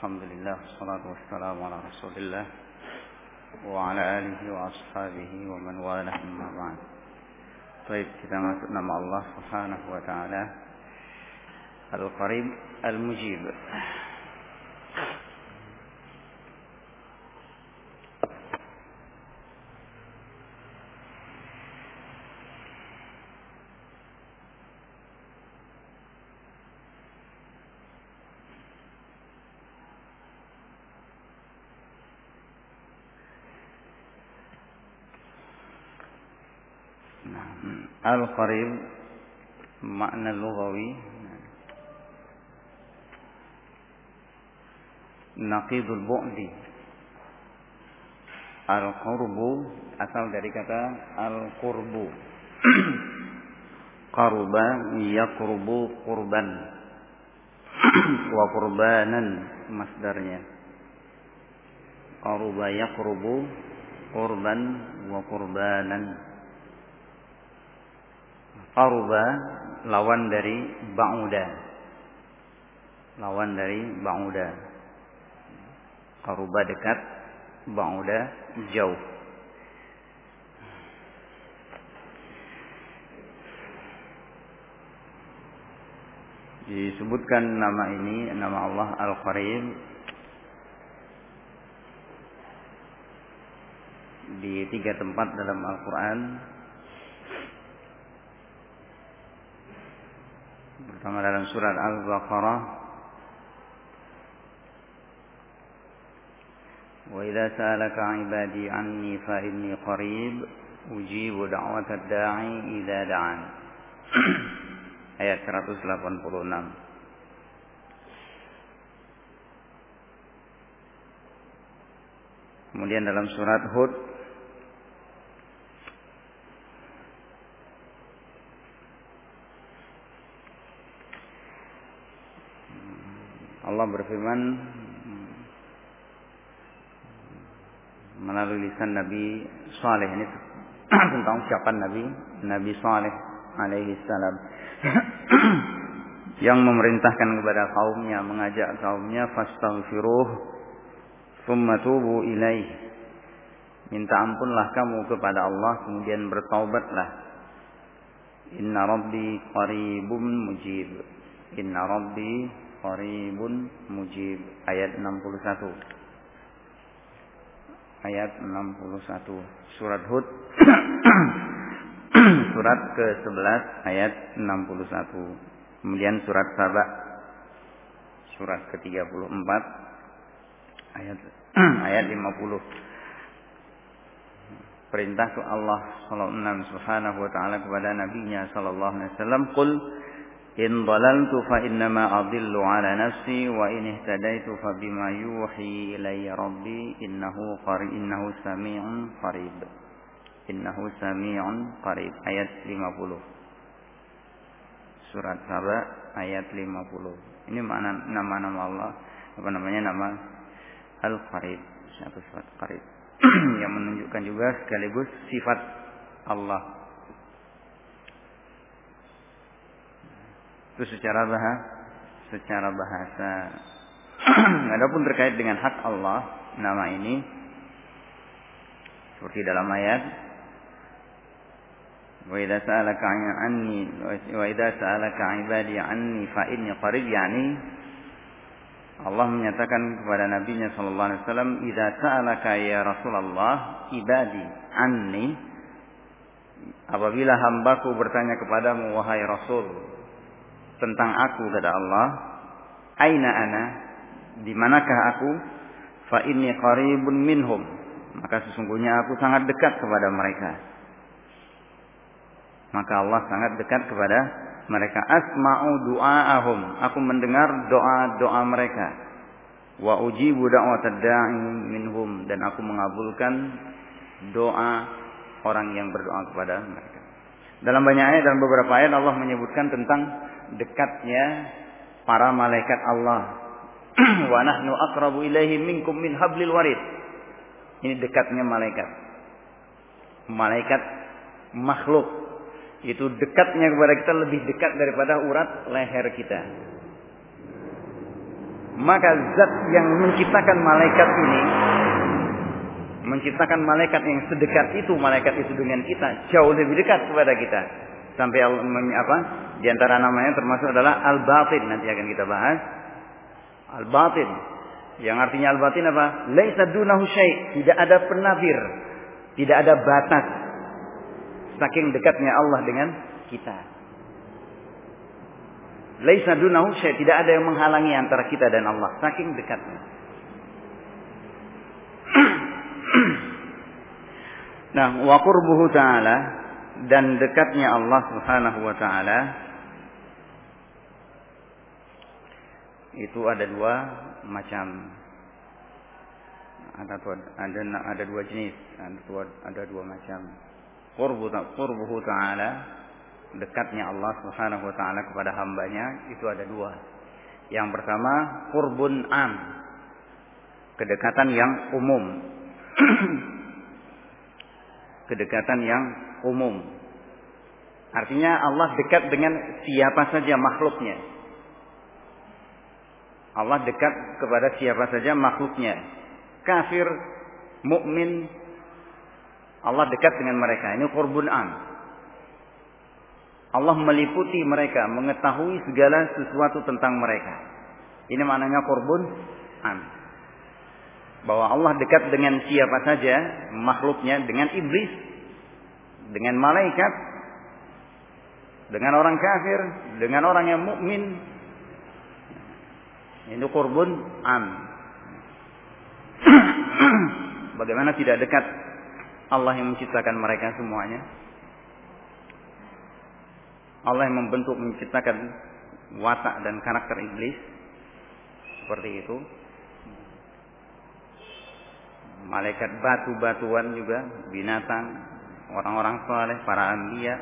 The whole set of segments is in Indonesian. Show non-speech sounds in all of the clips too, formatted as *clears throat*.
الحمد لله والصلاة والسلام على رسول الله وعلى آله وأصحابه ومن والاه أما بعد. طيب kita nama Allah Subhanahu wa taala Al-Qarib Al-Mujib Al-Qarib makna lughawi. Naqidul bu'di. Al-qurbu asal dari kata al-qurbu. *clears throat* Qaruba yaqrubu qurban. *clears throat* Wa qurbanan masdarnya. Qaruba yaqrubu qurban wa qurbanan Qaruba lawan dari ba'uda. Lawan dari ba'uda. Qaruba dekat, ba'uda jauh. Disebutkan nama ini, nama Allah Al-Qarib di tiga tempat dalam Al-Quran Pertama dalam surat Al-Baqarah Wa idza sa'alaka 'ibadi 'anni fa inni qarib ujibu da'watad da'i idza da'an. Ayat 186. Kemudian dalam surat Hud Allah berfirman melalui lisan Nabi Saleh ini *clears throat* tentang ucapan Nabi Nabi Saleh alaihi salam. *clears throat* Yang memerintahkan kepada kaumnya mengajak kaumnya fastaghfiruh thumma tubu ilaih. Minta ampunlah kamu kepada Allah kemudian bertaubatlah. Inna rabbi qaribun mujib. Inna rabbi qaribun mujib ayat 61 ayat 61 surat Hud. *coughs* Surat ke-11 ayat 61 kemudian surat Saba. Surat ke-34 ayat *coughs* ayat 50 perintah Allah subhanahu wa taala kepada nabinya sallallahu alaihi wasallam qul إن ضللت فإنما أضل على نفسي وإن اهتديت فبما يوحي إلي ربي إنه قريب إنه سميع قريب إنه سميع قريب آيات 50 surat Saba ayat 50 ini makna nama-nama Allah apa namanya nama Al-Qarib satu sifat Qarib *clears throat* yang menunjukkan juga sekaligus sifat Allah Itu secara bahasa, secara bahasa. *clears throat* Adapun terkait dengan hak Allah, nama ini seperti dalam ayat Wa idza sa'alaka 'anni wa idza sa'alaka 'ibadi 'anni fa inni qarib yani Allah menyatakan kepada nabinya sallallahu alaihi wasallam idza sa'alaka ya Rasulullah ibadi anni apabila hambaku bertanya kepadamu wahai Rasul tentang aku kata Allah. Aina ana? Di manakah aku? Fa inni qaribun minhum. Maka sesungguhnya aku sangat dekat kepada mereka. Maka Allah sangat dekat kepada mereka. Asma'u du'aahum. Aku mendengar doa-doa mereka. Wa ujibu da'watad da'i minhum. Dan aku mengabulkan doa orang yang berdoa kepada mereka. Dalam banyak ayat dan beberapa ayat Allah menyebutkan tentang dekatnya para malaikat Allah. *clears throat* Wa nahnu aqrabu ilaihi minkum min hablil warid. Ini dekatnya malaikat. Malaikat makhluk itu dekatnya kepada kita lebih dekat daripada urat leher kita. maka zat yang menciptakan malaikat ini menciptakan malaikat yang sedekat itu malaikat itu dengan kita jauh lebih dekat kepada kita sampai apa? Di antara namanya termasuk adalah al-batin. Nanti akan kita bahas. Al-batin. Yang artinya al-batin apa? Laisa dunahu tidak ada penafir. Tidak ada batas. Saking dekatnya Allah dengan kita. Laisa dunahu tidak ada yang menghalangi antara kita dan Allah. Saking dekatnya. *clears throat* Nah, wa qurbuhu ta'ala dan dekatnya Allah Subhanahu wa taala itu ada dua macam. Ada ada ada dua jenis ada dua, ada dua macam. Qurbu qurbuhu ta'ala dekatnya Allah Subhanahu wa taala kepada hambanya itu ada dua. Yang pertama qurbun am kedekatan yang umum. *clears throat* Kedekatan yang umum. Artinya Allah dekat dengan siapa saja makhluknya. Allah dekat kepada siapa saja makhluknya. Kafir, mukmin, Allah dekat dengan mereka. Ini kurbun am. Allah meliputi mereka, mengetahui segala sesuatu tentang mereka. Ini maknanya kurbun am. Bahwa Allah dekat dengan siapa saja makhluknya, dengan iblis, dengan malaikat, dengan orang kafir, dengan orang yang mukmin. Ini kurbun am. Bagaimana tidak dekat Allah yang menciptakan mereka semuanya? Allah yang membentuk menciptakan watak dan karakter iblis seperti itu. Malaikat batu-batuan juga, binatang, orang-orang soleh, para anbiya.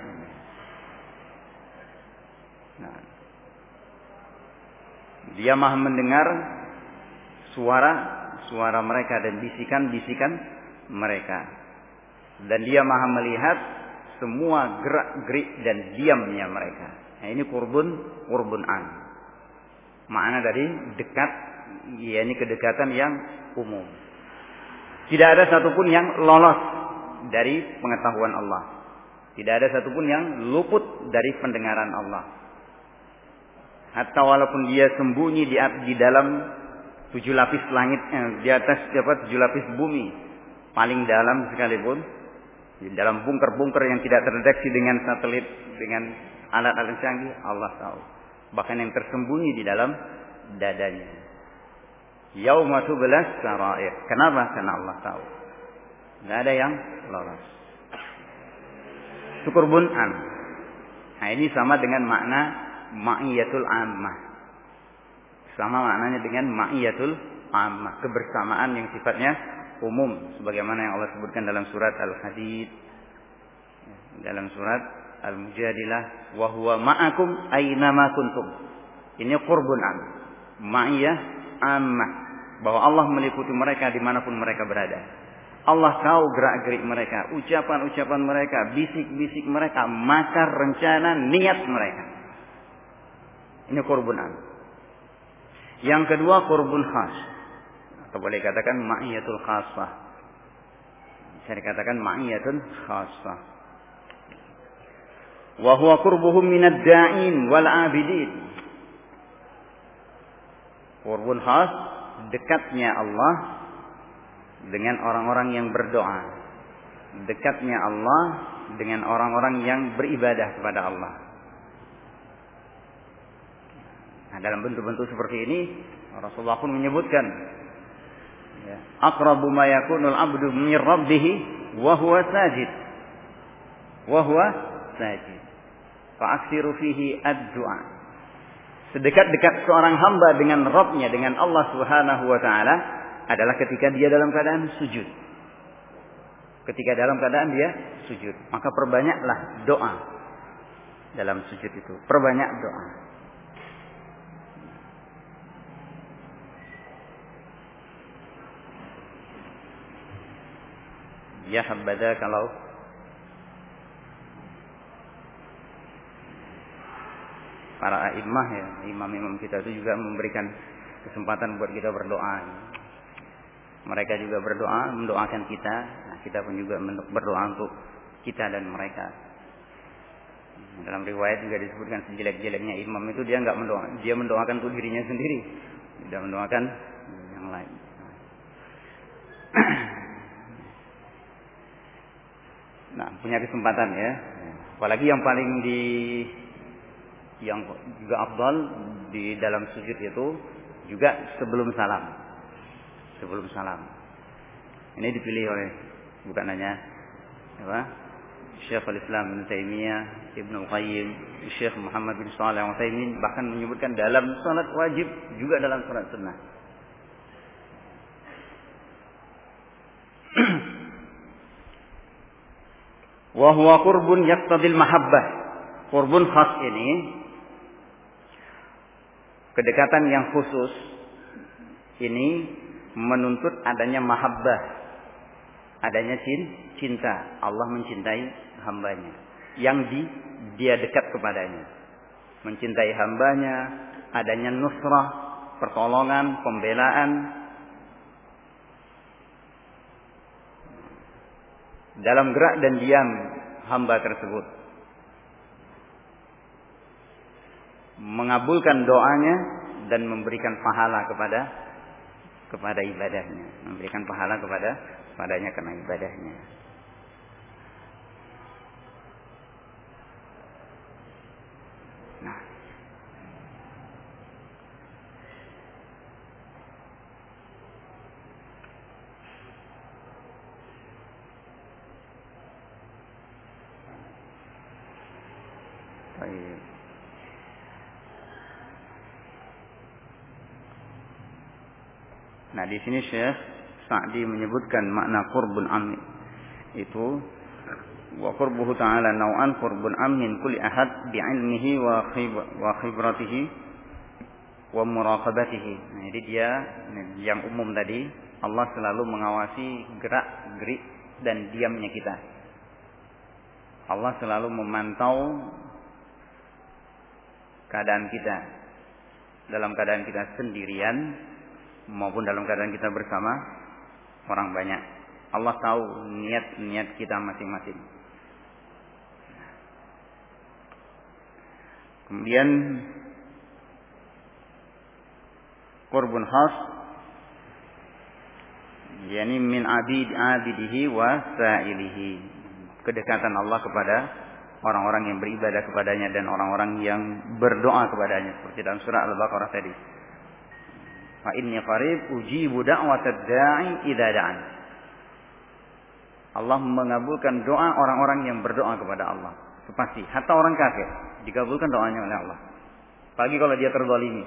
Nah, dia maha mendengar suara suara mereka dan bisikan-bisikan mereka. Dan dia maha melihat semua gerak-gerik dan diamnya mereka. Nah, ini kurbun kurbun an. Makna dari dekat, yakni kedekatan yang umum. Tidak ada satupun yang lolos dari pengetahuan Allah. Tidak ada satupun yang luput dari pendengaran Allah. Hatta walaupun dia sembunyi di, di dalam tujuh lapis langit, eh, di atas dapat tujuh lapis bumi, paling dalam sekalipun, di dalam bunker-bunker yang tidak terdeteksi dengan satelit, dengan alat-alat canggih, Allah tahu. Bahkan yang tersembunyi di dalam dadanya. Yaumatu belas sarair. Kenapa? Karena Allah tahu. Nggak ada yang lolos. Syukur bun'an. Nah ini sama dengan makna ma'iyatul ammah. Sama maknanya dengan ma'iyatul ammah. Kebersamaan yang sifatnya umum. Sebagaimana yang Allah sebutkan dalam surat Al-Hadid. Dalam surat Al-Mujadilah. Wahuwa ma'akum aynama kuntum. Ini qurbun am. Ma'iyah ammah. Bahwa Allah meliputi mereka di mana pun mereka berada. Allah tahu gerak-gerik mereka, ucapan-ucapan mereka, bisik-bisik mereka, makar, rencana, niat mereka. Ini korbanan. Yang kedua korbun khas. Atau boleh katakan ma'iyatul khasah. Bisa dikatakan ma'iyatul khasah. Wa huwa minad da'in wal abidin. Korbun khas dekatnya Allah dengan orang-orang yang berdoa. Dekatnya Allah dengan orang-orang yang beribadah kepada Allah. Nah, dalam bentuk-bentuk seperti ini Rasulullah pun menyebutkan ya, aqrabu ma yakunul abdu min rabbih wa huwa sajid. Wa huwa sajid. Fa'aksiru fihi ad-du'a. Sedekat-dekat seorang hamba dengan Rabbnya, dengan Allah Subhanahu wa taala, adalah ketika dia dalam keadaan sujud. Ketika dalam keadaan dia sujud, maka perbanyaklah doa dalam sujud itu. Perbanyak doa. Ya habada kalau para imam ya, imam-imam kita itu juga memberikan kesempatan buat kita berdoa. Mereka juga berdoa, mendoakan kita. Nah, kita pun juga berdoa untuk kita dan mereka. Dalam riwayat juga disebutkan sejelek-jeleknya imam itu dia nggak mendoa, dia mendoakan untuk dirinya sendiri, tidak mendoakan yang lain. *clears throat* Nah, punya kesempatan ya. Apalagi yang paling di yang juga afdal di dalam sujud itu juga sebelum salam. Sebelum salam. Ini dipilih oleh bukan hanya apa? Syekhul Islam Ibn Taimiyah, Ibnu Qayyim, Syekh Muhammad bin Shalih Al Utsaimin bahkan menyebutkan dalam salat wajib juga dalam salat sunnah. *clears throat* Wa huwa qurbun yaqtadil mahabbah. Qurbun khas ini kedekatan yang khusus ini menuntut adanya mahabbah, adanya cinta. Allah mencintai hambanya yang di dia dekat kepadanya. Mencintai hambanya, adanya nusrah, pertolongan, pembelaan. Dalam gerak dan diam hamba tersebut. mengabulkan doanya dan memberikan pahala kepada kepada ibadahnya, memberikan pahala kepada padanya karena ibadahnya. Nah. Baik. Nah, di sini Syekh Sa'di menyebutkan makna qurbun am itu wa qurbuhu ta'ala nau'an qurbun am min kulli ahad bi ilmihi wa wa khibratihi wa muraqabatihi. Nah, jadi dia yang umum tadi Allah selalu mengawasi gerak-gerik dan diamnya kita. Allah selalu memantau keadaan kita dalam keadaan kita sendirian maupun dalam keadaan kita bersama orang banyak. Allah tahu niat-niat kita masing-masing. Kemudian qurbun khas yakni min abid abidihi wa sa'ilihi. Kedekatan Allah kepada orang-orang yang beribadah kepadanya dan orang-orang yang berdoa kepadanya seperti dalam surah Al-Baqarah tadi. Fa inni qarib ujibu da'watad da'i idza da'an. Allah mengabulkan doa orang-orang yang berdoa kepada Allah. Itu pasti. Hatta orang kafir dikabulkan doanya oleh Allah. Pagi kalau dia terzalimi.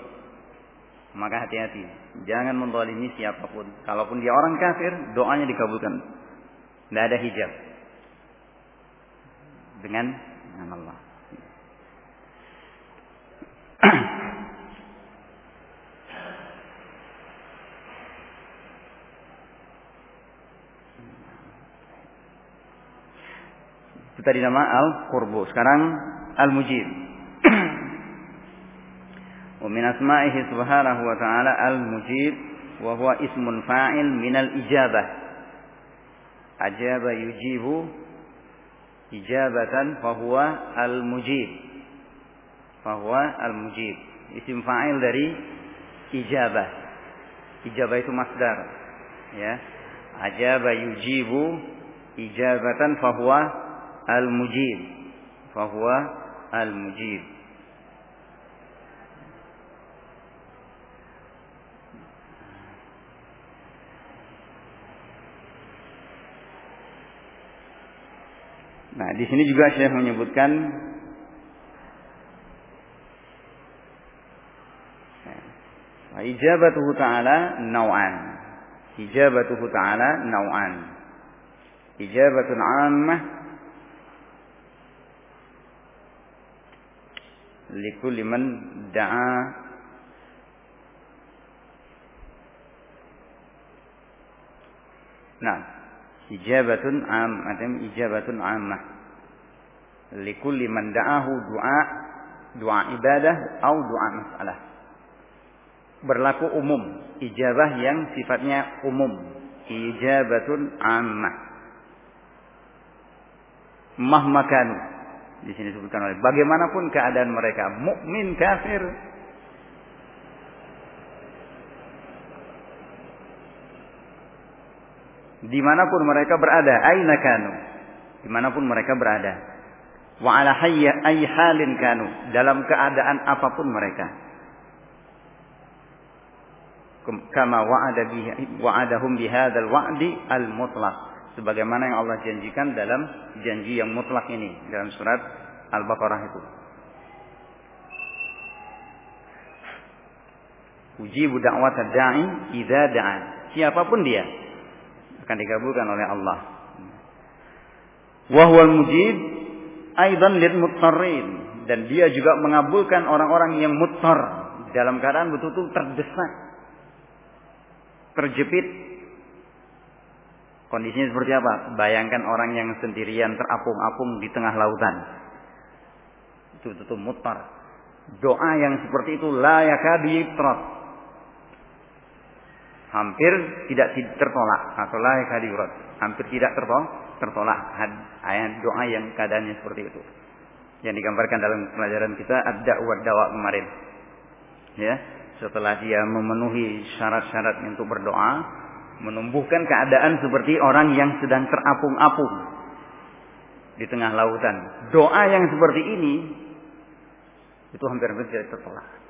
Maka hati-hati. Jangan menzalimi siapa pun. Kalaupun dia orang kafir, doanya dikabulkan. Tidak ada hijab. Dengan, dengan Allah. *clears throat* Itu tadi nama Al-Qurbu. Sekarang Al-Mujib. *clears throat* Wa min asma'ihi subhanahu wa ta'ala Al-Mujib wa huwa ismun fa'il min al-ijabah. Ajaba yujibu ijabatan fa huwa al-mujib. Fa huwa al-mujib. Isim fa'il dari ijabah. Ijabah itu masdar. Ya. Ajaba yujibu ijabatan fa huwa al-mujib fahuwa al-mujib Nah, di sini juga Syekh menyebutkan ijabatuhu ta'ala naw'an. Ijabatuhu ta'ala naw'an. Ijabatun 'ammah likulli man da'a Nah, ijabatun am, adam ijabatun ammah. Likulli man da'ahu du'a, du'a ibadah atau du'a masalah. berlaku umum, ijabah yang sifatnya umum, ijabatun ammah. Mahmakan di sini disebutkan oleh bagaimanapun keadaan mereka, mukmin kafir. Di mana pun mereka berada, aina kanu, di mana pun mereka berada, wa ala hayya ay halin kanu, dalam keadaan apa pun mereka. Kama wa'ada bihi wa'adahum bihadzal wa'di al mutlaq. Sebagaimana yang Allah janjikan dalam janji yang mutlak ini dalam surat Al-Baqarah itu. Ujibu da'wat da'i idza da'a. Siapa pun dia akan dikabulkan oleh Allah. Wahwal mujib aidan lil mutarrin dan dia juga mengabulkan orang-orang yang mutar dalam keadaan betul-betul terdesak, terjepit. Kondisinya seperti apa? Bayangkan orang yang sendirian terapung-apung di tengah lautan. Itu betul-betul mutar. Doa yang seperti itu layak yitrat hampir tidak tertolak atau layak hadirat hampir tidak tertolak tertolak ayat doa yang keadaannya seperti itu yang digambarkan dalam pelajaran kita ada wa dawa kemarin ya setelah dia memenuhi syarat-syarat untuk berdoa menumbuhkan keadaan seperti orang yang sedang terapung-apung di tengah lautan doa yang seperti ini itu hampir-hampir tidak tertolak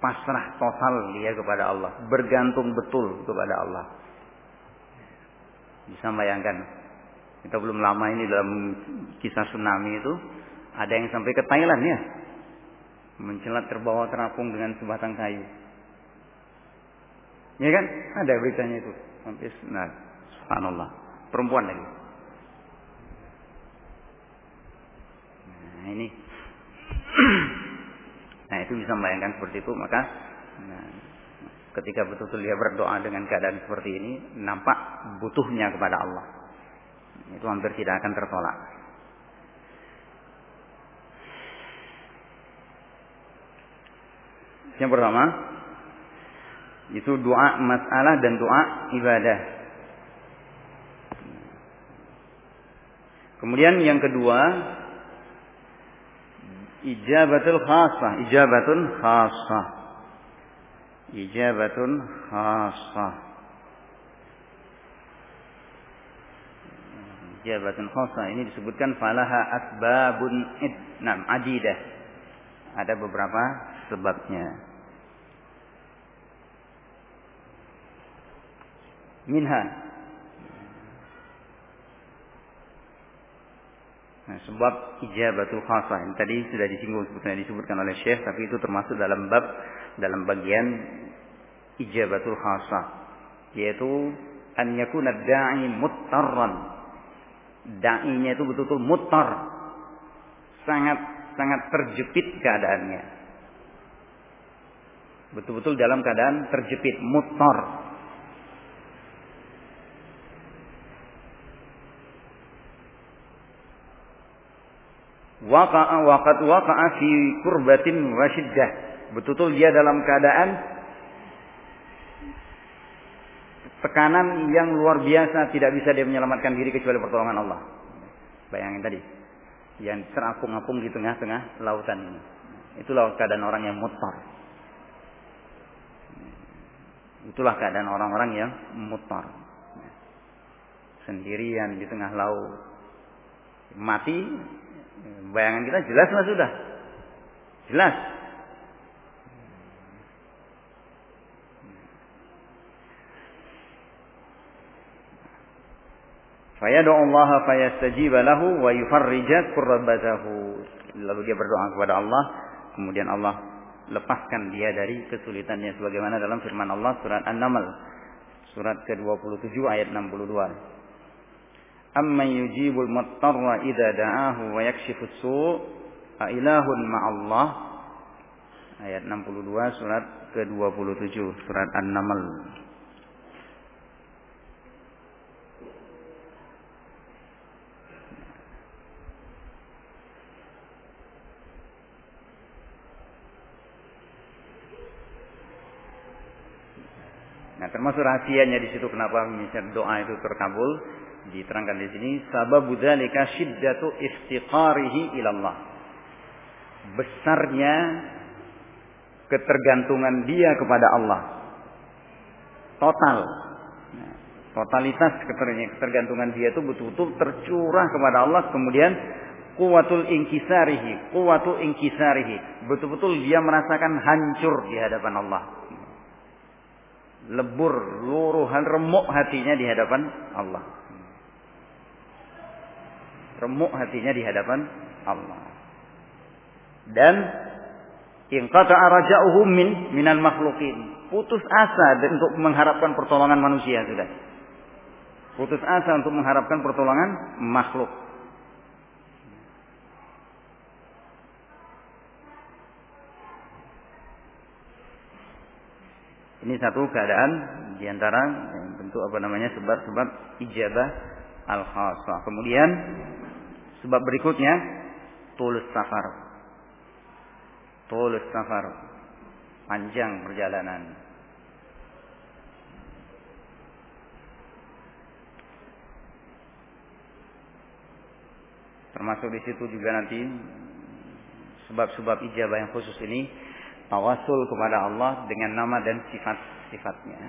pasrah total dia kepada Allah, bergantung betul kepada Allah. Bisa bayangkan, kita belum lama ini dalam kisah tsunami itu ada yang sampai ke Thailand ya, mencelat terbawa terapung dengan sebatang kayu. Ya kan? Ada beritanya itu. Sampai nah, subhanallah. Perempuan lagi. Nah, ini *clears throat* Nah itu bisa membayangkan seperti itu maka nah, ketika betul-betul dia berdoa dengan keadaan seperti ini nampak butuhnya kepada Allah. Itu hampir tidak akan tertolak. Yang pertama itu doa masalah dan doa ibadah. Kemudian yang kedua ijabatul khasah. Ijabatun khasah. Ijabatun khasah. Ijabatun khasah ini disebutkan falaha asbabun adidah. Ada beberapa sebabnya minha Nah, sebab ijabatul khasah ini tadi sudah disinggung sebetulnya disebutkan oleh Syekh tapi itu termasuk dalam bab dalam bagian ijabatul khasah yaitu an yakuna da'i muttarran. Da'inya itu betul-betul muttar. Sangat sangat terjepit keadaannya. Betul-betul dalam keadaan terjepit, muttar. Waqa'a waqad waqa'a fi kurbatin wasyiddah. Betul-betul dia dalam keadaan tekanan yang luar biasa tidak bisa dia menyelamatkan diri kecuali pertolongan Allah. Bayangin tadi yang terapung-apung di tengah-tengah lautan ini. Itulah keadaan orang yang mutar. Itulah keadaan orang-orang yang mutar. Sendirian di tengah laut. Mati Bayangan kita jelas lah sudah. Jelas. Fayadu Allah fayastajiba lahu wa yufarrija kurbatahu. Lalu dia berdoa kepada Allah, kemudian Allah lepaskan dia dari kesulitannya sebagaimana dalam firman Allah surat An-Naml surat ke-27 ayat 62 amman yujibul muttarra idza da'ahu wa yakshifus su' a ilahun ma'allah ayat 62 surat ke-27 surat An-Naml. Nah, termasuk rahasianya di situ kenapa misalnya doa itu terkabul diterangkan di sini sababu dzalika syiddatu istiqarihi ilallah. Besarnya ketergantungan dia kepada Allah. Total. Nah, totalitas ketergantungan dia itu betul-betul tercurah kepada Allah kemudian kuwatul inkisarihi, kuwatul inkisarihi. Betul-betul dia merasakan hancur di hadapan Allah lebur luruhan remuk hatinya di hadapan Allah. Remuk hatinya di hadapan Allah. Dan inqata'a raja'uhu min minal makhlukin. Putus asa untuk mengharapkan pertolongan manusia sudah. Putus asa untuk mengharapkan pertolongan makhluk. Ini satu keadaan di antara bentuk apa namanya sebab-sebab ijabah al khasah. Kemudian sebab berikutnya tulus safar. Tulus safar. Panjang perjalanan. Termasuk di situ juga nanti sebab-sebab ijabah yang khusus ini tawasul kepada Allah dengan nama dan sifat-sifatnya.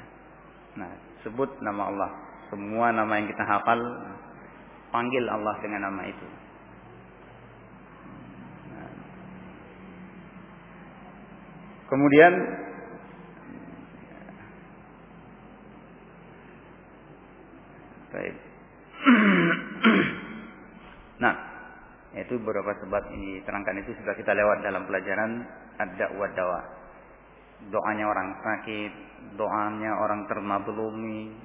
Nah, sebut nama Allah. Semua nama yang kita hafal, panggil Allah dengan nama itu. Kemudian Baik. *clears throat* nah, itu beberapa sebab ini terangkan itu sudah kita lewat dalam pelajaran ad-da'wah dawa. Doanya orang sakit, doanya orang termablumi,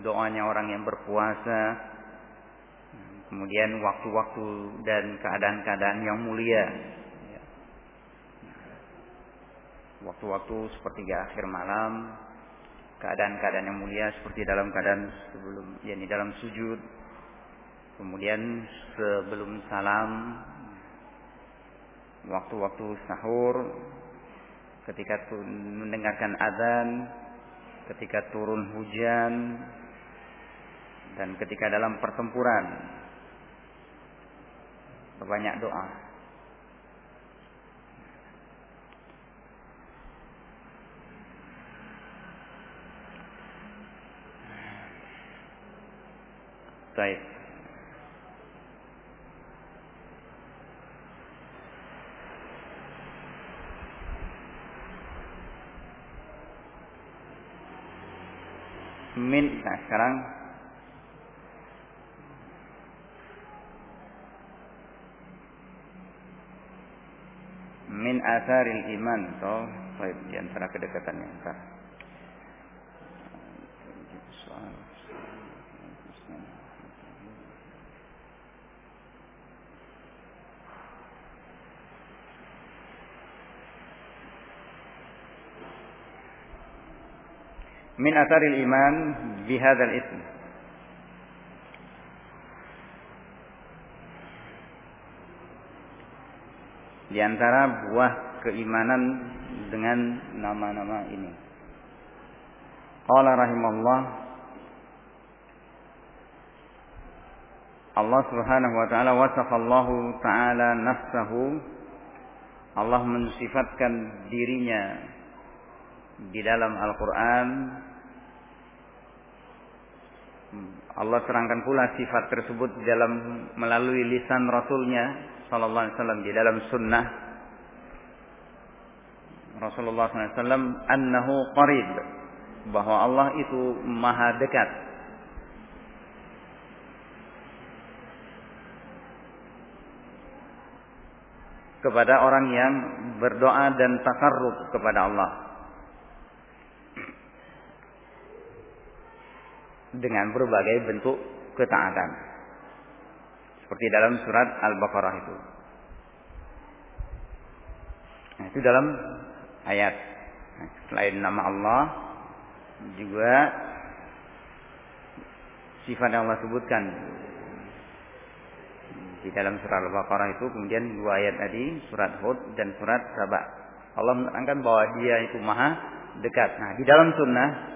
doanya orang yang berpuasa, kemudian waktu-waktu dan keadaan-keadaan yang mulia. Waktu-waktu seperti akhir malam, keadaan-keadaan yang mulia seperti dalam keadaan sebelum yakni dalam sujud, kemudian sebelum salam, waktu-waktu sahur, ketika mendengarkan azan, ketika turun hujan, dan ketika dalam pertempuran. Banyak doa. Baik. min nah sekarang asaril iman. Atau baik di antara kedekatannya. Entar min atharil iman bihadzal Di antara buah keimanan dengan nama-nama ini. Qala rahimahullah Allah Subhanahu wa taala wasafallahu taala nafsahu. Allah mensifatkan dirinya di dalam Al-Quran. Allah terangkan pula sifat tersebut dalam melalui lisan Rasulnya Sallallahu Alaihi Wasallam di dalam sunnah Rasulullah SAW annahu qarib bahwa Allah itu maha dekat kepada orang yang berdoa dan takarrub kepada Allah. dengan berbagai bentuk ketaatan. Seperti dalam surat Al-Baqarah itu. Nah, itu dalam ayat. Nah, selain nama Allah, juga sifat yang Allah sebutkan di dalam surat Al-Baqarah itu kemudian dua ayat tadi surat Hud dan surat Sabah Allah menerangkan bahwa dia itu maha dekat. Nah di dalam sunnah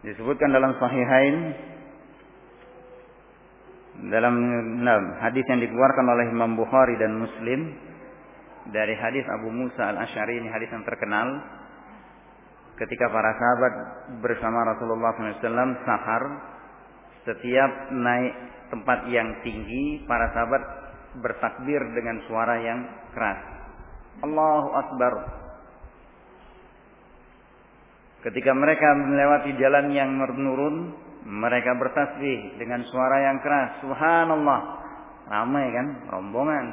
Disebutkan dalam Sahihain dalam nah, hadis yang dikeluarkan oleh Imam Bukhari dan Muslim dari hadis Abu Musa al Ashari ini hadis yang terkenal. Ketika para sahabat bersama Rasulullah SAW sahar setiap naik tempat yang tinggi para sahabat bertakbir dengan suara yang keras. Allahu Akbar. Ketika mereka melewati jalan yang menurun mereka bertasbih dengan suara yang keras subhanallah ramai kan rombongan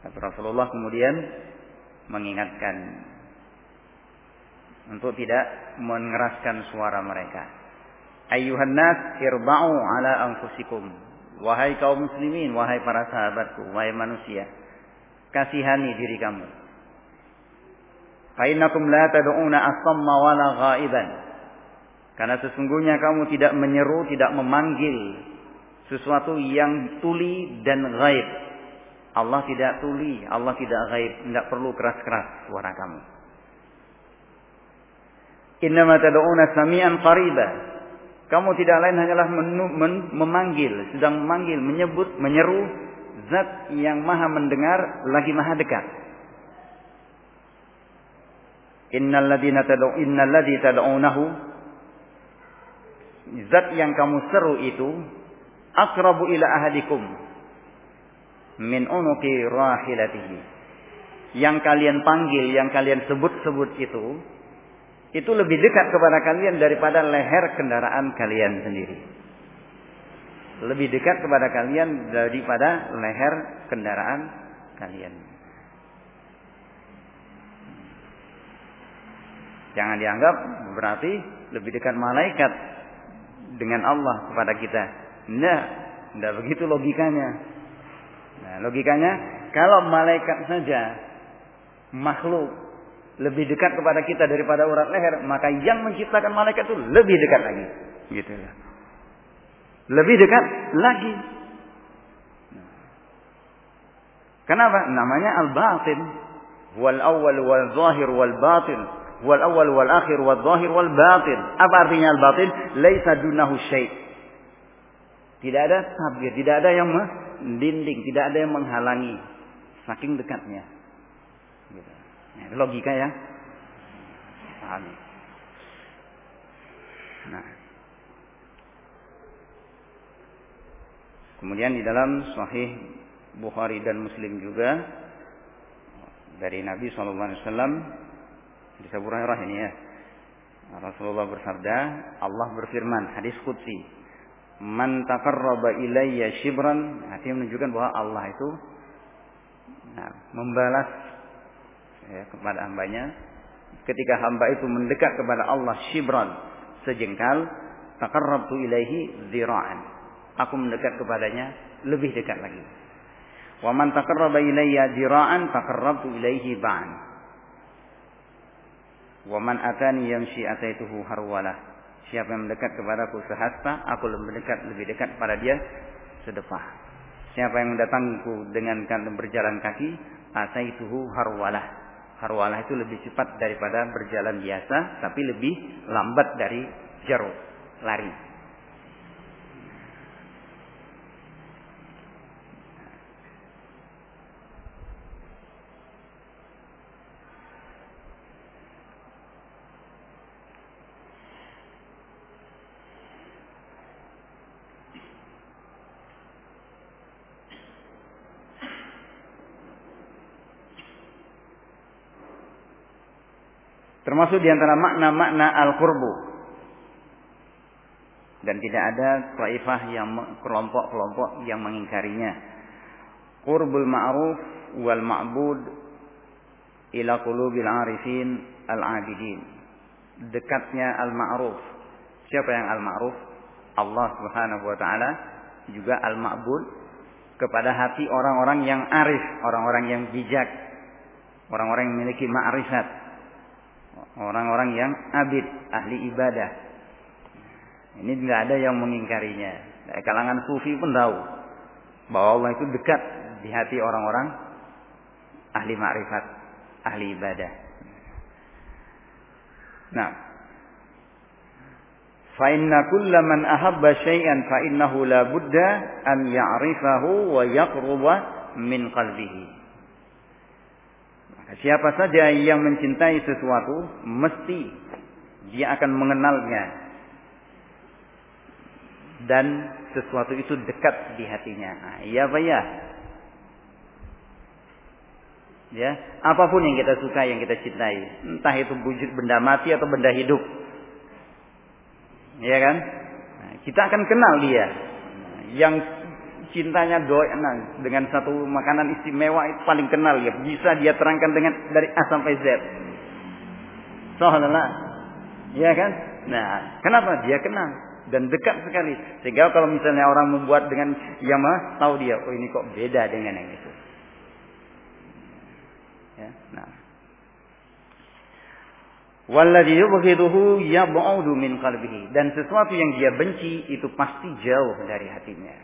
tapi Rasulullah kemudian mengingatkan untuk tidak mengeraskan suara mereka. Ayuhan nas irba'u ala anfusikum. Wahai kaum muslimin, wahai para sahabatku, wahai manusia, kasihani diri kamu. Fainnakum la tad'una as-samma wala ghaiban. Karena sesungguhnya kamu tidak menyeru, tidak memanggil sesuatu yang tuli dan gaib. Allah tidak tuli, Allah tidak gaib, tidak perlu keras-keras suara kamu. Innama tad'una samian qariba. Kamu tidak lain hanyalah memanggil, sedang memanggil, menyebut, menyeru zat yang maha mendengar lagi maha dekat. Innal ladzi tad'unahu zat yang kamu seru itu akrabu ila ahadikum min unuqi rahilatihi. Yang kalian panggil, yang kalian sebut-sebut itu itu lebih dekat kepada kalian daripada leher kendaraan kalian sendiri. Lebih dekat kepada kalian daripada leher kendaraan kalian. Jangan dianggap berarti lebih dekat malaikat dengan Allah kepada kita. Nah, tidak begitu logikanya. Nah, logikanya kalau malaikat saja makhluk lebih dekat kepada kita daripada urat leher, maka yang menciptakan malaikat itu lebih dekat lagi. Gitu ya. Lebih dekat lagi. Kenapa? Namanya al-batin. Wal awal wal zahir wal batin. Wal awal wal akhir wal zahir wal batin. Apa artinya al-batin? Laisa dunahu syait. Tidak ada tabir, tidak ada yang mendinding, tidak ada yang menghalangi. Saking dekatnya. Gitu. Ya, logika ya. Pahami. Nah. Kemudian di dalam Sahih Bukhari dan Muslim juga dari Nabi SAW Abu Hurairah ini ya. Rasulullah bersabda, Allah berfirman, hadis qudsi, "Man taqarraba ilayya shibran", artinya menunjukkan bahwa Allah itu nah, membalas ya, kepada hambanya. Ketika hamba itu mendekat kepada Allah shibran sejengkal taqarrabtu ilaihi zira'an aku mendekat kepadanya lebih dekat lagi. Wa man taqarraba ilayya zira'an taqarrabtu ilaihi ba'an wa man atani yamshi ataituhu harwalah. Siapa yang mendekat kepadaku sehasta aku lebih dekat lebih dekat pada dia sedepah siapa yang mendatangku dengan berjalan kaki ataituhu harwalah. Harwalah itu lebih cepat daripada berjalan biasa, tapi lebih lambat dari jarum lari. Termasuk di antara makna-makna al-qurbu. Dan tidak ada taifah yang kelompok-kelompok yang mengingkarinya. Qurbul ma'ruf wal ma'bud ila qulubil arifin al-abidin. Dekatnya al-ma'ruf. Siapa yang al-ma'ruf? Allah Subhanahu wa taala juga al-ma'bud kepada hati orang-orang yang arif, orang-orang yang bijak, orang-orang yang memiliki ma'rifat orang-orang yang abid, ahli ibadah. Ini tidak ada yang mengingkarinya. Kalangan sufi pun tahu bahwa Allah itu dekat di hati orang-orang ahli makrifat, ahli ibadah. Nah, Fa inna kulla man ahabba syai'an fa innahu la budda an ya'rifahu wa yaqruba min qalbihi. Maka siapa saja yang mencintai sesuatu mesti dia akan mengenalnya dan sesuatu itu dekat di hatinya. Nah, iya apa ya? Ya, apa pun yang kita suka, yang kita cintai, entah itu wujud benda mati atau benda hidup. Ya kan? Nah, kita akan kenal dia. Yang cintanya doa nah, dengan satu makanan istimewa itu paling kenal ya. Bisa dia terangkan dengan dari A sampai Z. Soalnya, ya kan? Nah, kenapa dia kenal? dan dekat sekali sehingga kalau misalnya orang membuat dengan yama tahu dia oh ini kok beda dengan yang itu Ya. Nah. Walladhi yab'udu min qalbihi. Dan sesuatu yang dia benci itu pasti jauh dari hatinya.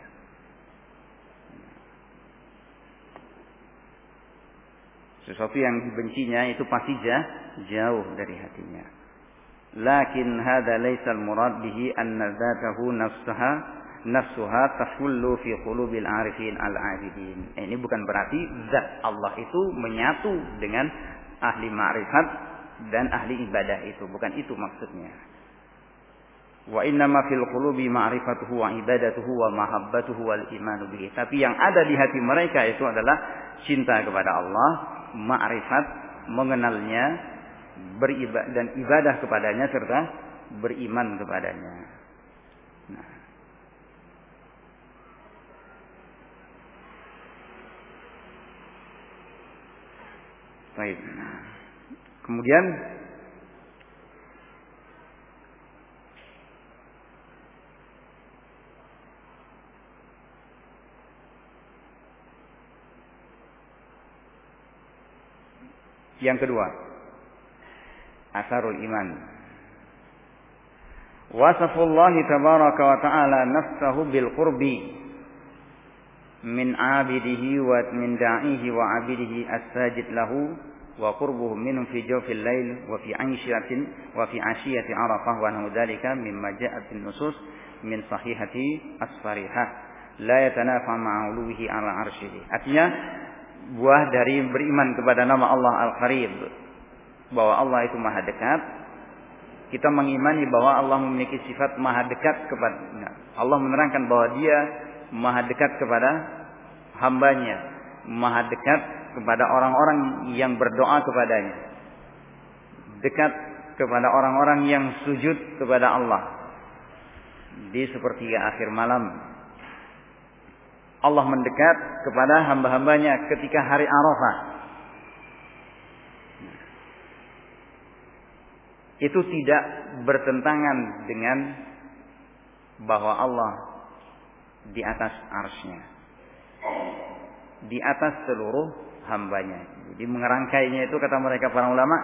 Sesuatu yang dibencinya itu pasti jauh dari hatinya. Lakin hada laysa al-murad bihi anna dzatahu nafsaha nafsuha tafullu fi qulubil arifin al abidin. Eh, ini bukan berarti zat Allah itu menyatu dengan ahli ma'rifat dan ahli ibadah itu, bukan itu maksudnya. Wa ma fil qulubi ma'rifatuhu wa ibadatuhu wa mahabbatuhu wal imanu bihi. Tapi yang ada di hati mereka itu adalah cinta kepada Allah, ma'rifat, mengenalnya, beribadah dan ibadah kepadanya serta beriman kepadanya. Nah, Baik. Kemudian yang kedua asarul iman wasafullah tabaraka wa ta'ala nafsahu bil qurbi min abidihi wa min da'ihi wa abidihi as-sajid lahu wa qurbuhu minhum fi jawfil lail wa fi aisyatin wa fi asyiyati arafah wa nahu mimma ja'a fil nusus min sahihati as-sarihah la yatanafa ma'uluhi ala arsyihi artinya buah dari beriman kepada nama Allah Al-Qarib. Bahwa Allah itu maha dekat. Kita mengimani bahwa Allah memiliki sifat maha dekat kepada Allah menerangkan bahwa dia maha dekat kepada hambanya. Maha dekat kepada orang-orang yang berdoa kepadanya. Dekat kepada orang-orang yang sujud kepada Allah. Di sepertiga akhir malam Allah mendekat kepada hamba-hambanya ketika hari Arafah itu tidak bertentangan dengan bahwa Allah di atas arsnya di atas seluruh hambanya. Jadi mengerangkainya itu kata mereka para ulama,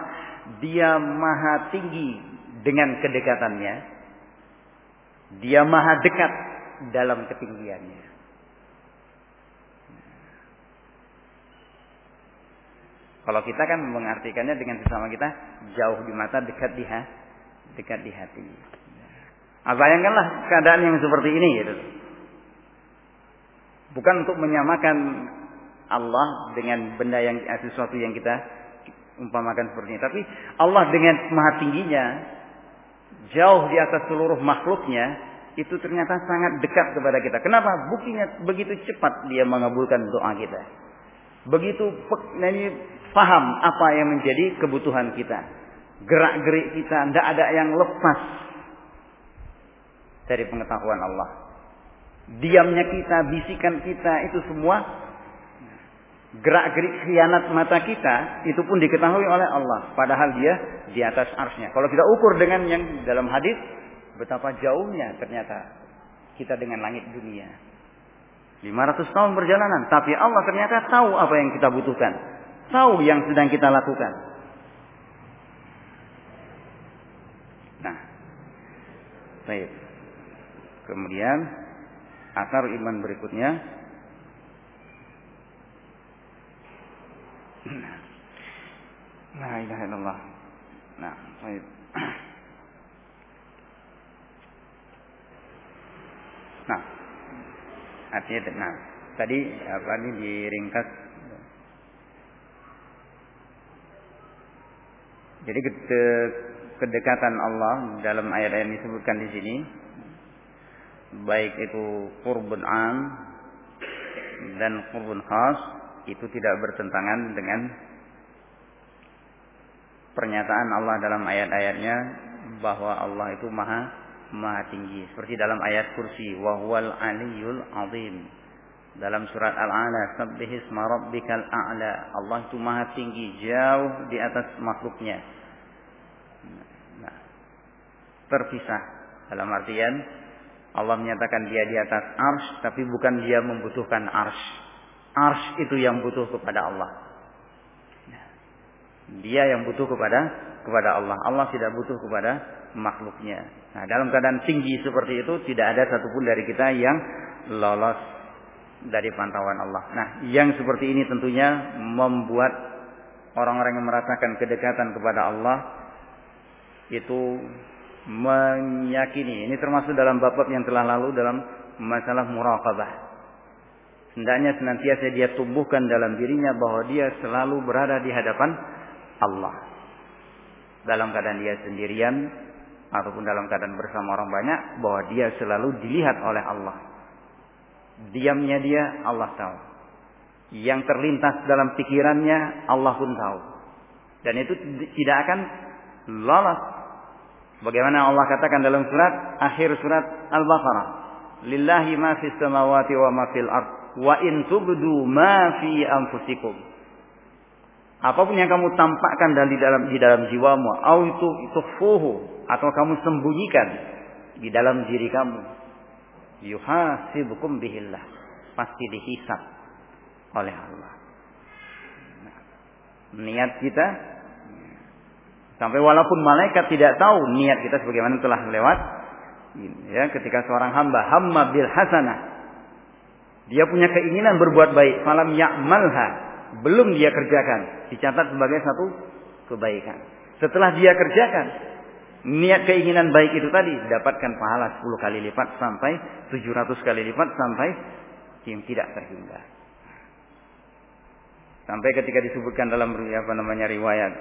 dia maha tinggi dengan kedekatannya. Dia maha dekat dalam ketinggiannya. Kalau kita kan mengartikannya dengan sesama kita jauh di mata, dekat di hati, dekat di hati. Nah, bayangkanlah keadaan yang seperti ini gitu. Bukan untuk menyamakan Allah dengan benda yang eh, sesuatu yang kita umpamakan seperti ini. Tapi Allah dengan maha tingginya, jauh di atas seluruh makhluknya, itu ternyata sangat dekat kepada kita. Kenapa? Buktinya begitu cepat dia mengabulkan doa kita. Begitu paham apa yang menjadi kebutuhan kita. Gerak-gerik kita, tidak ada yang lepas dari pengetahuan Allah. Diamnya kita, bisikan kita itu semua gerak-gerik khianat mata kita itu pun diketahui oleh Allah. Padahal dia di atas arsnya. Kalau kita ukur dengan yang dalam hadis betapa jauhnya ternyata kita dengan langit dunia. 500 tahun perjalanan tapi Allah ternyata tahu apa yang kita butuhkan tahu yang sedang kita lakukan nah baik kemudian Asar iman berikutnya La ilaha illallah. Nah, baik. Nah, artinya nah, tadi apa ini diringkas Jadi kedekatan Allah dalam ayat-ayat yang disebutkan di sini baik itu qurbun am dan qurbun khas itu tidak bertentangan dengan pernyataan Allah dalam ayat-ayatnya bahwa Allah itu maha maha tinggi. Seperti dalam ayat kursi wa huwal aliyul azim dalam surat Al-A'la sabbihisma rabbikal a'la. Allah itu maha tinggi jauh di atas makhluknya. Nah, terpisah. Dalam artian Allah menyatakan dia di atas ars tapi bukan dia membutuhkan ars ars itu yang butuh kepada Allah. Dia yang butuh kepada kepada Allah. Allah tidak butuh kepada makhluknya. Nah dalam keadaan tinggi seperti itu tidak ada satupun dari kita yang lolos dari pantauan Allah. Nah, yang seperti ini tentunya membuat orang-orang yang merasakan kedekatan kepada Allah itu meyakini. Ini termasuk dalam bab-bab yang telah lalu dalam masalah muraqabah. Hendaknya senantiasa dia tumbuhkan dalam dirinya bahwa dia selalu berada di hadapan Allah. Dalam keadaan dia sendirian ataupun dalam keadaan bersama orang banyak bahwa dia selalu dilihat oleh Allah. Diamnya dia Allah tahu. Yang terlintas dalam pikirannya Allah pun tahu. Dan itu tidak akan lolos. Bagaimana Allah katakan dalam surat akhir surat Al-Baqarah. Lillahi ma fis samawati wa ma fil ard wa in tubdu ma fi anfusikum. Apa pun yang kamu tampakkan di dalam di dalam jiwamu, au itu tukhfuhu atau kamu sembunyikan di dalam diri kamu, yuhasibukum bihillah. Pasti dihisap oleh Allah. Nah, niat kita sampai walaupun malaikat tidak tahu niat kita sebagaimana telah lewat ya ketika seorang hamba hamma bil hasanah dia punya keinginan berbuat baik malam ya'malha belum dia kerjakan dicatat sebagai satu kebaikan setelah dia kerjakan niat keinginan baik itu tadi dapatkan pahala 10 kali lipat sampai 700 kali lipat sampai yang tidak terhingga. Sampai ketika disebutkan dalam apa namanya riwayat,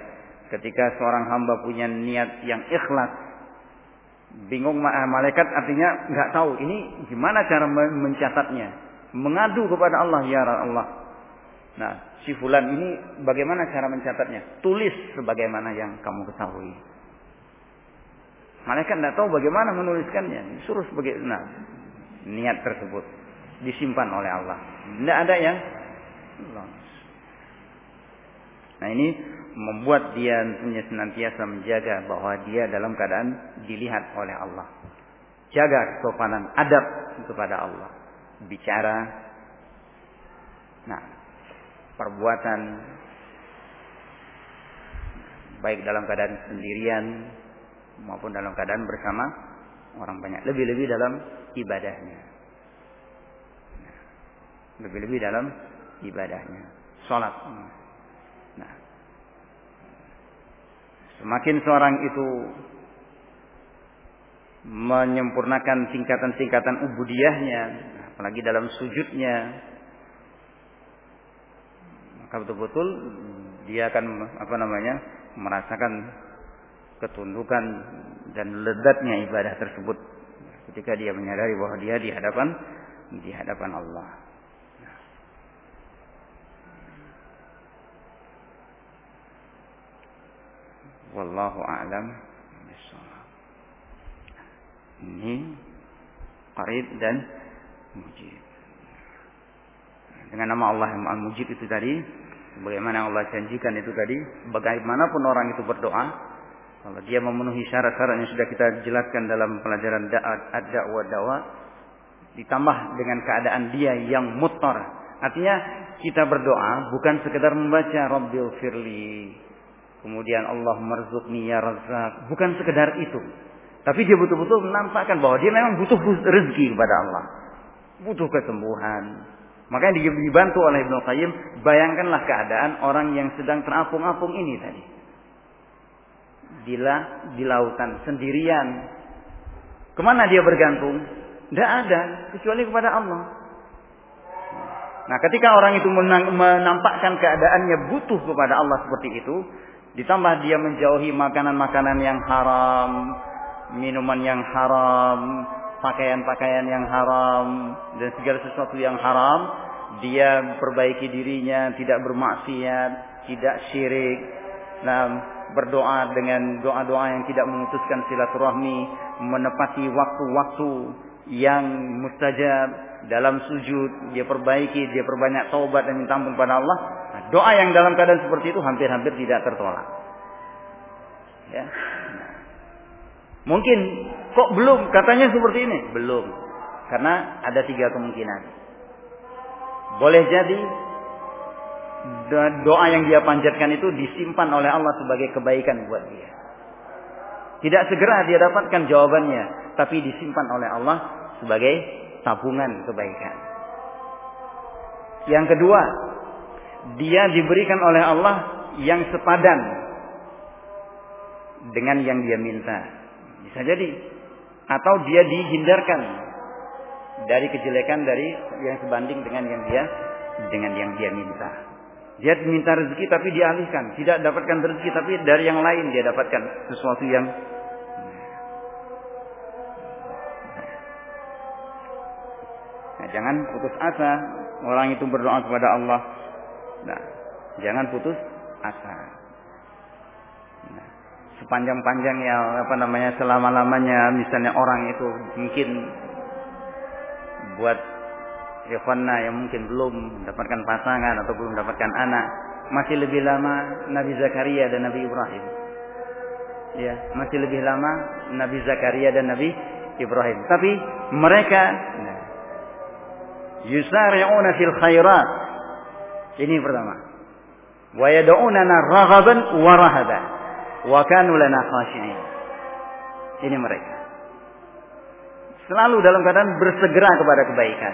ketika seorang hamba punya niat yang ikhlas, bingung eh, malaikat artinya nggak tahu ini gimana cara mencatatnya, mengadu kepada Allah ya Allah. Nah, si fulan ini bagaimana cara mencatatnya? Tulis sebagaimana yang kamu ketahui. Malaikat tidak tahu bagaimana menuliskannya. Disuruh sebagai nah, niat tersebut disimpan oleh Allah. Tidak ada yang Nah ini membuat dia punya senantiasa menjaga bahwa dia dalam keadaan dilihat oleh Allah. Jaga kesopanan adab kepada Allah. Bicara. Nah, perbuatan baik dalam keadaan sendirian maupun dalam keadaan bersama orang banyak. Lebih-lebih dalam ibadahnya. Lebih-lebih dalam ibadahnya. Sholat. Nah. Semakin seorang itu menyempurnakan tingkatan-tingkatan ubudiyahnya, apalagi dalam sujudnya, maka betul-betul dia akan apa namanya merasakan ketundukan dan ledatnya ibadah tersebut ketika dia menyadari bahwa dia di hadapan di hadapan Allah. Wallahu a'lam Ini qarib dan mujib. Dengan nama Allah yang Al-Mujib itu tadi, bagaimana Allah janjikan itu tadi, bagaimanapun orang itu berdoa, kalau dia memenuhi syarat-syarat yang sudah kita jelaskan dalam pelajaran dakwah dakwah ditambah dengan keadaan dia yang mutar. Artinya kita berdoa bukan sekedar membaca Rabbil firli. Kemudian Allah marzuqni ya razak. Bukan sekedar itu. Tapi dia betul-betul menampakkan bahwa dia memang butuh rezeki kepada Allah. Butuh kesembuhan. Makanya dibantu oleh Ibnu Qayyim, bayangkanlah keadaan orang yang sedang terapung-apung ini tadi di, di lautan sendirian. Ke mana dia bergantung? Tidak ada kecuali kepada Allah. Nah, ketika orang itu menampakkan keadaannya butuh kepada Allah seperti itu, ditambah dia menjauhi makanan-makanan yang haram, minuman yang haram, pakaian-pakaian yang haram dan segala sesuatu yang haram, dia perbaiki dirinya, tidak bermaksiat, tidak syirik, nah, berdoa dengan doa-doa yang tidak memutuskan silaturahmi, menepati waktu-waktu yang mustajab dalam sujud, dia perbaiki, dia perbanyak taubat dan minta ampun pada Allah. Nah, doa yang dalam keadaan seperti itu hampir-hampir tidak tertolak. Ya. Mungkin kok belum katanya seperti ini? Belum. Karena ada tiga kemungkinan. Boleh jadi doa yang dia panjatkan itu disimpan oleh Allah sebagai kebaikan buat dia. Tidak segera dia dapatkan jawabannya, tapi disimpan oleh Allah sebagai tabungan kebaikan. Yang kedua, dia diberikan oleh Allah yang sepadan dengan yang dia minta. Bisa jadi. Atau dia dihindarkan dari kejelekan dari yang sebanding dengan yang dia dengan yang dia minta. Dia minta rezeki tapi dialihkan, tidak dapatkan rezeki tapi dari yang lain dia dapatkan sesuatu yang Nah, jangan putus asa. Orang itu berdoa kepada Allah. Nah, jangan putus asa. Sepanjang-panjangnya apa namanya selama-lamanya misalnya orang itu mungkin buat ikhwanna yang mungkin belum mendapatkan pasangan atau belum mendapatkan anak masih lebih lama Nabi Zakaria dan Nabi Ibrahim ya masih lebih lama Nabi Zakaria dan Nabi Ibrahim tapi mereka nah, yusari'una fil khairat ini pertama wa yad'unana raghaban wa rahaban Wa kanu lana khashi'in. Ini mereka. Selalu dalam keadaan bersegera kepada kebaikan.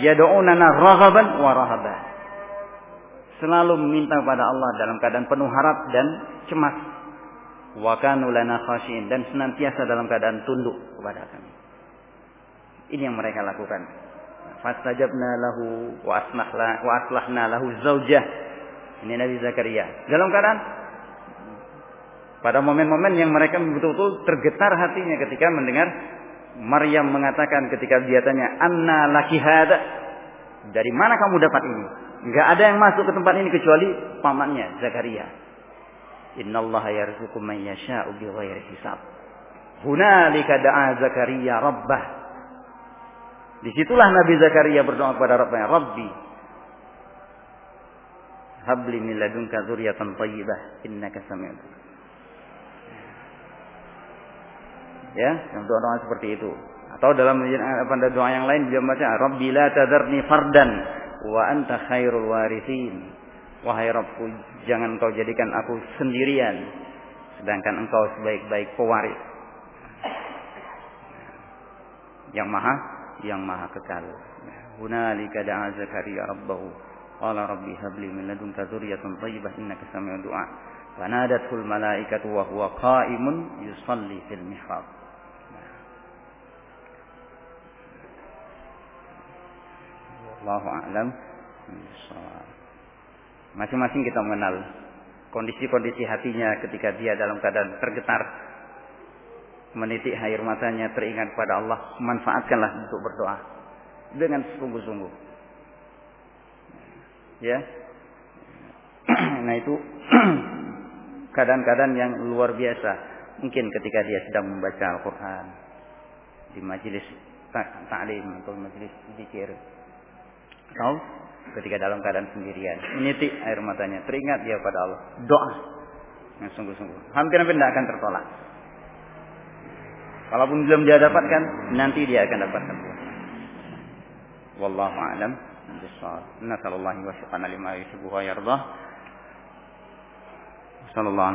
Yad'unana raghaban wa rahaban. Selalu meminta kepada Allah dalam keadaan penuh harap dan cemas. Wa kanu lana khashi'in dan senantiasa dalam keadaan tunduk kepada kami. Ini yang mereka lakukan. Fastajabna lahu wa aslahna wa aslahna lahu zaujah. Ini Nabi Zakaria. Dalam keadaan pada momen-momen yang mereka betul-betul tergetar hatinya ketika mendengar Maryam mengatakan ketika dia tanya, "Anna laki hada?" Dari mana kamu dapat ini? Enggak ada yang masuk ke tempat ini kecuali pamannya Zakaria. Innallaha yarzuqu man yasha'u bighairi hisab. Hunalika da'a Zakaria rabbah. Di situlah Nabi Zakaria berdoa kepada Rabbnya, Rabbi, habli min ladunka dzurriatan thayyibah innaka sami'ud ya yang doa-doa seperti itu. Atau dalam pada doa yang lain dia baca Rabbi la tadarni fardan wa anta khairul warithin. Wahai Rabbku jangan kau jadikan aku sendirian sedangkan engkau sebaik-baik pewaris. Yang maha yang maha kekal. Hunalika da'a zakaria rabbahu. Qala rabbi habli min ladunka dzurriyyatan thayyibah innaka sami'ud du'a. Fanadatul malaikatu wa huwa qa'imun yusalli fil Allahu a'lam. Masing-masing kita mengenal kondisi-kondisi hatinya ketika dia dalam keadaan tergetar menitik air matanya teringat pada Allah manfaatkanlah untuk berdoa dengan sungguh-sungguh. Ya. *clears throat* Nah itu *clears throat* keadaan-keadaan yang luar biasa. Mungkin ketika dia sedang membaca Al-Quran di majelis taklim atau majelis zikir Kau ketika dalam keadaan sendirian, menitik air matanya, teringat dia pada Allah, doa yang sungguh-sungguh. Hampir-hampir tidak akan tertolak. Kalaupun belum dia dapatkan, nanti dia akan dapatkan. Wallahu a'lam. Nasallallahu wa syuqana lima. Sallallahu